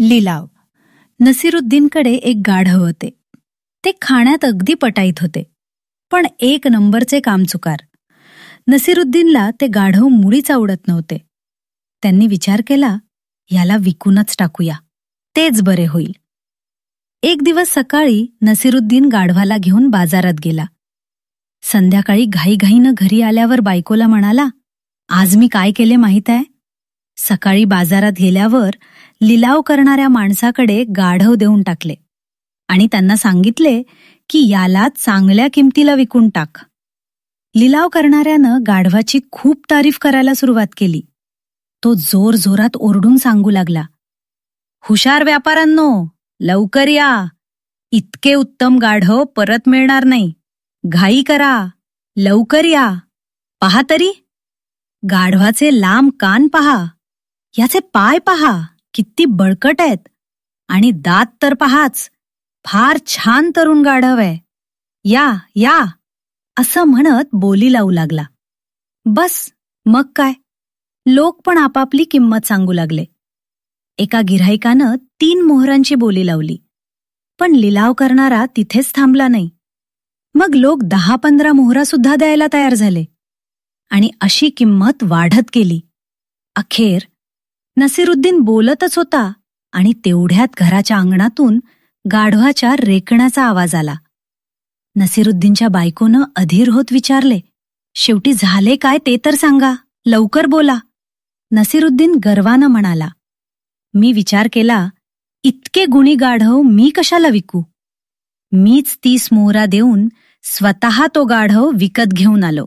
लिलाव. नसीरुद्दीनकडे एक गाढव होते. ते खाण्यात अगदी पटाईत होते. पण एक नंबरचे कामचुकार नसीरुद्दीनला ते गाढव मुळीच आवडत नव्हते. त्यांनी विचार केला याला विकूनच टाकूया. तेच बरे होईल. एक दिवस सकाळी नसीरुद्दीन गाढवाला घेऊन बाजारात गेला. संध्याकाळी घाईघाईनं घरी आल्यावर बायकोला म्हणाला आज मी काय केले माहीत आहे? सकाळी बाजारात गेल्यावर लिलाव करणाऱ्या माणसाकडे गाढव देऊन टाकले. आणि त्यांना सांगितले की याला चांगल्या किमतीला विकून टाक. लिलाव करणाऱ्यानं गाढवाची खूप तारीफ करायला सुरुवात केली. तो जोर जोरात ओरडून सांगू लागला. हुशार व्यापाऱ्यांनो लवकर या. इतके उत्तम गाढव परत मिळणार नाही. घाई करा. लवकर या. पहा तरी. गाढवाचे लांब कान पहा. याचे पाय पहा किती बळकट आहेत. आणि दात तर पहाच फार छान तरुण गाढव आहे. या या असं म्हणत बोली लावू लागला. बस मग काय? लोक पण आपापली किंमत सांगू लागले. एका गिऱ्हाईकानं तीन मोहरांची बोली लावली. पण लिलाव करणारा तिथेच थांबला नाही. मग लोक दहा पंधरा मोहरा सुद्धा द्यायला तयार झाले. आणि अशी किंमत वाढत गेली. अखेर नसीरुद्दीन बोलतच होता आणि तेवढ्यात घराच्या अंगणातून गाढवाच्या रेकण्याचा आवाज आला. नसीरुद्दीनच्या बायकोनं अधीर होत विचारले शेवटी झाले काय ते तर सांगा लवकर बोला. नसीरुद्दीन गर्वानं म्हणाला मी विचार केला इतके गुणी गाढव मी कशाला विकू? मीच तीस मोहरा देऊन स्वतः तो गाढव विकत घेऊन आलो.